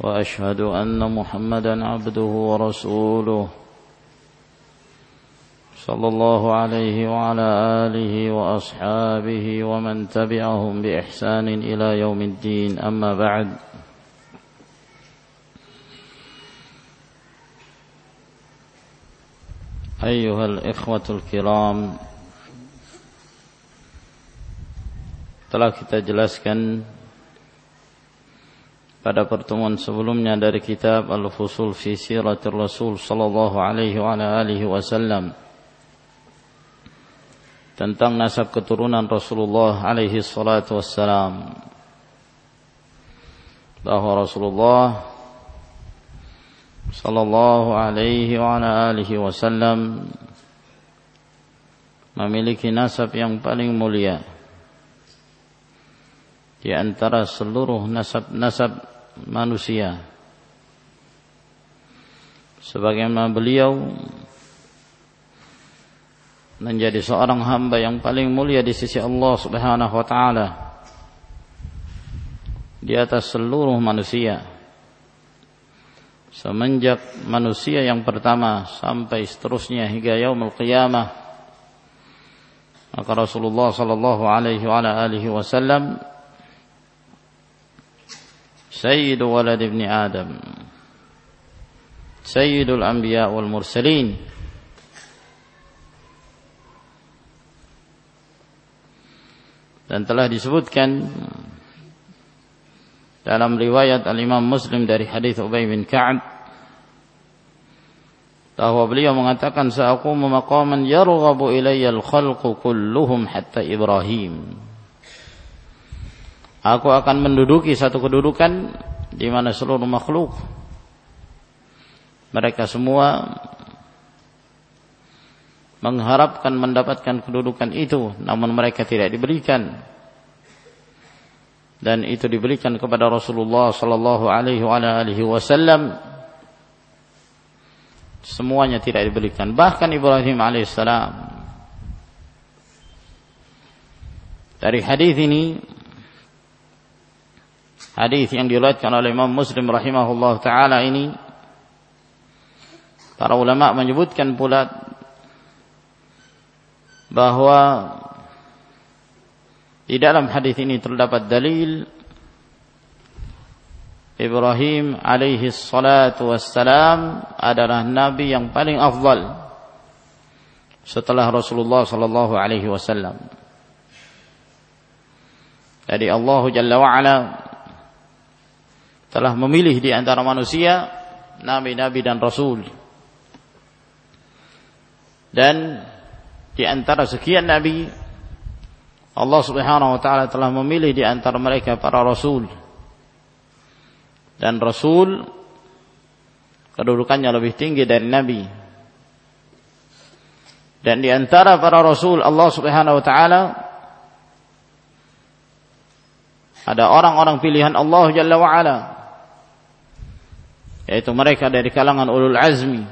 وأشهد أن محمدا عبده ورسوله صلى الله عليه وعلى آله وأصحابه ومن تبعهم بإحسان إلى يوم الدين. أما بعد أيها الإخوة الكرام telah kita jelaskan pada pertemuan sebelumnya dari kitab Al-Fusul fi Siratir Rasul sallallahu alaihi wa alihi wasallam tentang nasab keturunan Rasulullah alaihi salatu wassalam. Bahwa Rasulullah sallallahu alaihi wa alihi wasallam memiliki nasab yang paling mulia di antara seluruh nasab-nasab manusia. Sebagaimana beliau menjadi seorang hamba yang paling mulia di sisi Allah Subhanahu wa taala di atas seluruh manusia. Semenjak manusia yang pertama sampai seterusnya hingga yaumul qiyamah maka Rasulullah sallallahu alaihi wa alihi wasallam سيد ولد ابن آدم سيد الأنبياء والمرسلين dan telah disebutkan dalam riwayat al-Imam Muslim dari hadis Ubay bin Ka'ab bahwa beliau mengatakan sa'aqumu maqaman yarghabu ilayya al-khalqu kulluhum hatta Ibrahim Aku akan menduduki satu kedudukan di mana seluruh makhluk mereka semua mengharapkan mendapatkan kedudukan itu namun mereka tidak diberikan. Dan itu diberikan kepada Rasulullah sallallahu alaihi wasallam. Semuanya tidak diberikan. Bahkan Ibrahim alaihissalam. Dari hadis ini hadis yang diriwayatkan oleh Imam Muslim rahimahullah taala ini para ulama menyebutkan pula bahwa di dalam hadis ini terdapat dalil Ibrahim alaihi salatu wassalam adalah nabi yang paling afdal setelah Rasulullah sallallahu alaihi wasallam. Jadi Allah Jalla wa ala telah memilih di antara manusia nabi-nabi dan rasul. Dan di antara sekian nabi Allah Subhanahu wa taala telah memilih di antara mereka para rasul. Dan rasul kedudukannya lebih tinggi dari nabi. Dan di antara para rasul Allah Subhanahu wa taala ada orang-orang pilihan Allah Jalla wa ala yaitu mereka dari kalangan ulul azmi.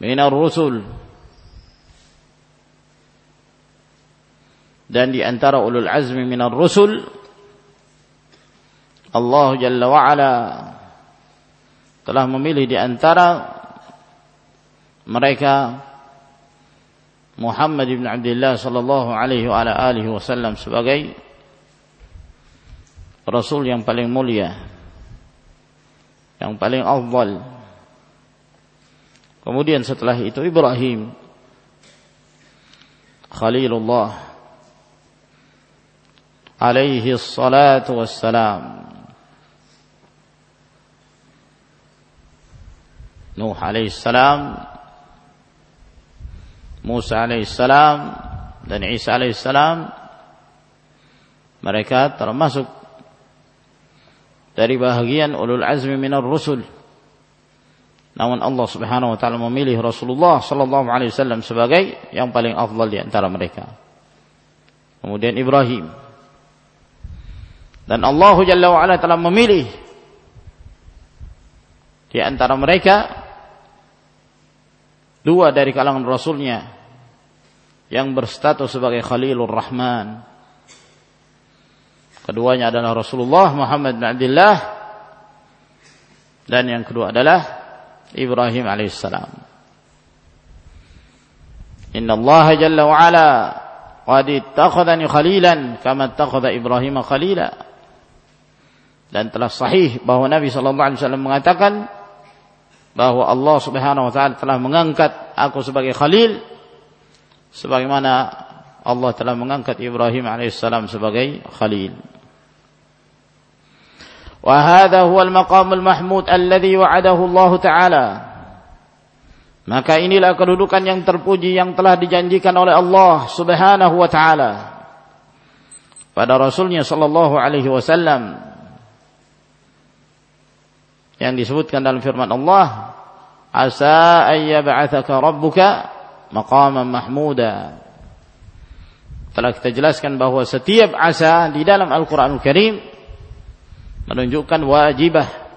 Minar rusul. Dan di antara ulul azmi minar rusul Allah Jalla wa ala telah memilih di antara mereka Muhammad bin Abdullah sallallahu alaihi wa alihi wasallam sebagai rasul yang paling mulia yang paling awal. Kemudian setelah itu Ibrahim. Khalilullah. Alaihi salatu wassalam. Nuh alaihi salam. Musa alaihi salam. Dan Isa alaihi salam. Mereka termasuk dari bahagian ulul azmi minar rusul. Namun Allah Subhanahu wa taala memilih Rasulullah sallallahu alaihi wasallam sebagai yang paling afdal di antara mereka. Kemudian Ibrahim. Dan Allah Jalla wa ala telah memilih di antara mereka dua dari kalangan rasulnya yang berstatus sebagai Khalilur Rahman. Keduanya adalah Rasulullah Muhammad bin Abdullah dan yang kedua adalah Ibrahim alaihissalam. Inna Allah jalla wa ala qad ittakhadhani khalilan kama ittakhadha Ibrahim khalila. Dan telah sahih bahwa Nabi sallallahu alaihi wasallam mengatakan bahwa Allah Subhanahu wa taala telah mengangkat aku sebagai khalil sebagaimana Allah telah mengangkat Ibrahim alaihissalam sebagai khalil. وهذا هو المقام المحمود الذي وعده الله تعالى maka inilah kedudukan yang terpuji yang telah dijanjikan oleh Allah Subhanahu wa taala pada rasulnya sallallahu alaihi wasallam yang disebutkan dalam firman Allah asa ayyab'atsaka rabbuka maqaman mahmuda telah kita jelaskan bahwa setiap asa di dalam Al-Qur'anul Karim menunjukkan wajibah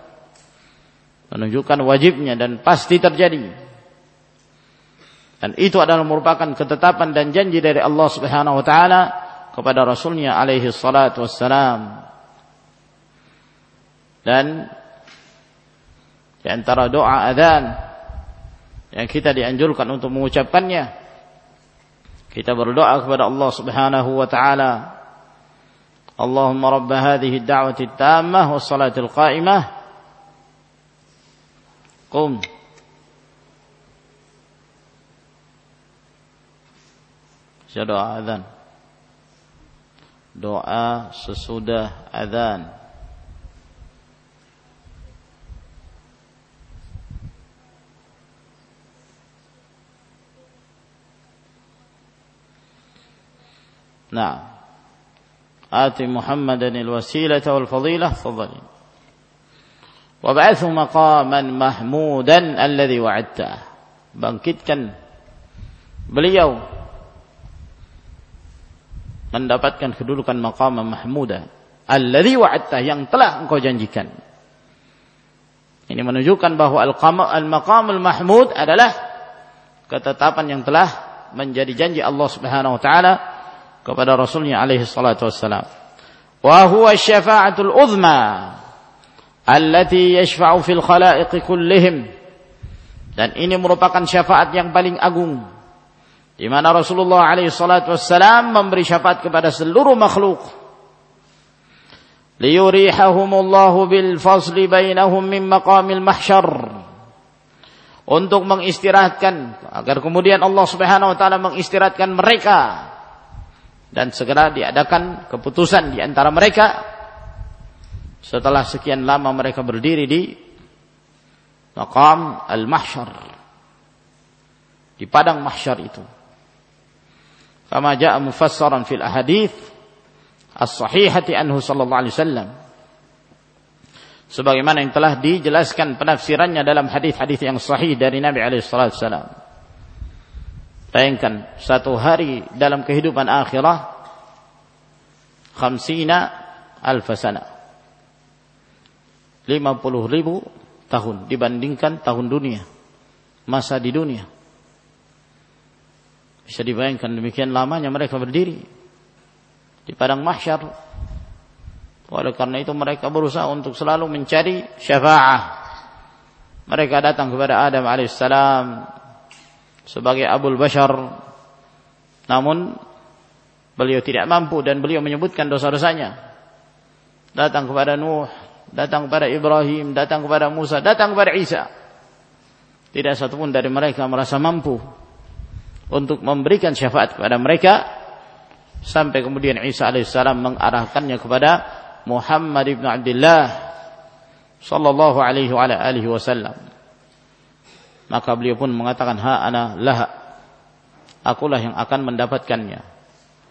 menunjukkan wajibnya dan pasti terjadi. Dan itu adalah merupakan ketetapan dan janji dari Allah Subhanahu wa taala kepada rasulnya alaihi salatu wassalam. Dan di antara doa adzan yang kita dianjurkan untuk mengucapkannya kita berdoa kepada Allah Subhanahu wa taala اللهم رب هذه الدعوة التامة والصلاة القائمة. قم. Doa azan. Doa sesudah azan. Nah. آت محمدا الوسيلة والفضيلة فضل وابعثه مقاما محمودا الذي وعدته bangkitkan beliau mendapatkan kedudukan maqam mahmuda alladhi wa'adta yang telah engkau janjikan ini menunjukkan bahwa al-maqam al-mahmud adalah ketetapan yang telah menjadi janji Allah Subhanahu wa taala kepada Rasulnya alaihi salatu wassalam. Wa huwa syafa'atul uzma allati yashfa'u fil khalaiqi kullihim. Dan ini merupakan syafaat yang paling agung di mana Rasulullah alaihi salatu wassalam memberi syafaat kepada seluruh makhluk. Liyurihahumullahu bil fasli bainahum min maqamil mahsyar. Untuk mengistirahatkan agar kemudian Allah Subhanahu wa taala mengistirahatkan mereka dan segera diadakan keputusan di antara mereka. Setelah sekian lama mereka berdiri di maqam al-mahsyar. Di padang mahsyar itu. Kama jaa mufassaran fil ahadith as-sahihati anhu sallallahu alaihi wasallam. Sebagaimana yang telah dijelaskan penafsirannya dalam hadis-hadis yang sahih dari Nabi alaihi salatu wasallam Bayangkan satu hari dalam kehidupan akhirah khamsina alfasana 50 ribu tahun dibandingkan tahun dunia masa di dunia. Bisa dibayangkan demikian lamanya mereka berdiri di padang mahsyar. Oleh karena itu mereka berusaha untuk selalu mencari syafaah mereka datang kepada Adam alaihissalam sebagai Abul Bashar. Namun beliau tidak mampu dan beliau menyebutkan dosa-dosanya. Datang kepada Nuh datang kepada Ibrahim datang kepada Musa datang kepada Isa. Tidak satupun dari mereka merasa mampu untuk memberikan syafaat kepada mereka sampai kemudian Isa alaihissalam mengarahkannya kepada Muhammad ibn Abdullah sallallahu alaihi wa alihi wasallam maka beliau pun mengatakan ha ana laha. Akulah yang akan mendapatkannya.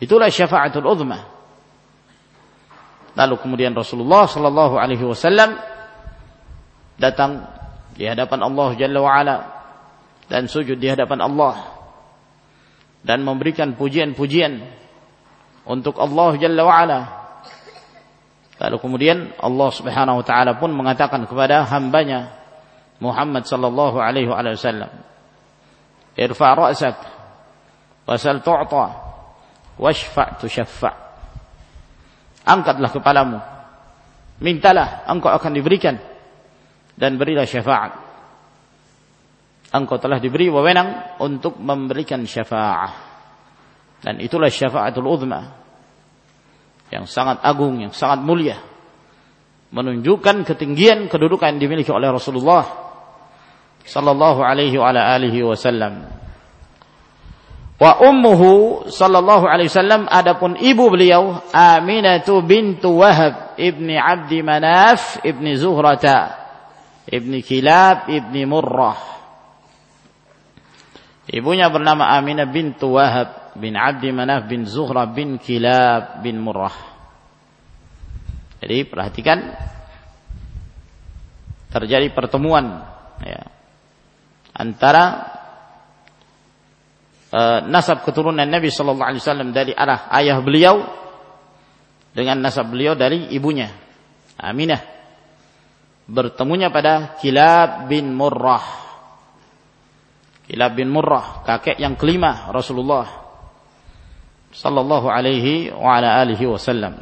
Itulah syafaatul uzma. Lalu kemudian Rasulullah sallallahu alaihi wasallam datang di hadapan Allah Jalla wa ala dan sujud di hadapan Allah dan memberikan pujian-pujian untuk Allah Jalla wa ala. Lalu kemudian Allah Subhanahu wa taala pun mengatakan kepada hambanya Muhammad sallallahu alaihi wasallam, "Irfa' ra'sak wasal tu'ta washfa' tushaffa'." Angkatlah kepalamu. Mintalah, engkau akan diberikan dan berilah syafaat. Engkau telah diberi wewenang untuk memberikan syafaat. Dan itulah syafaatul uzma yang sangat agung, yang sangat mulia. Menunjukkan ketinggian kedudukan yang dimiliki oleh Rasulullah sallallahu alaihi wa ala alihi wasallam. Wa ummuhu sallallahu alaihi wasallam adapun ibu beliau Aminatu bintu Wahab ibni Abdi Manaf ibni Zuhrata ibni Kilab ibni Murrah. Ibunya bernama Aminah bintu Wahab bin Abdi Manaf bin Zuhra bin Kilab bin Murrah. Jadi perhatikan terjadi pertemuan ya, antara uh, nasab keturunan Nabi Sallallahu Alaihi Wasallam dari arah ayah beliau dengan nasab beliau dari ibunya Aminah bertemunya pada Kilab bin Murrah. Kilab bin Murrah, kakek yang kelima Rasulullah sallallahu alaihi wa ala alihi wasallam.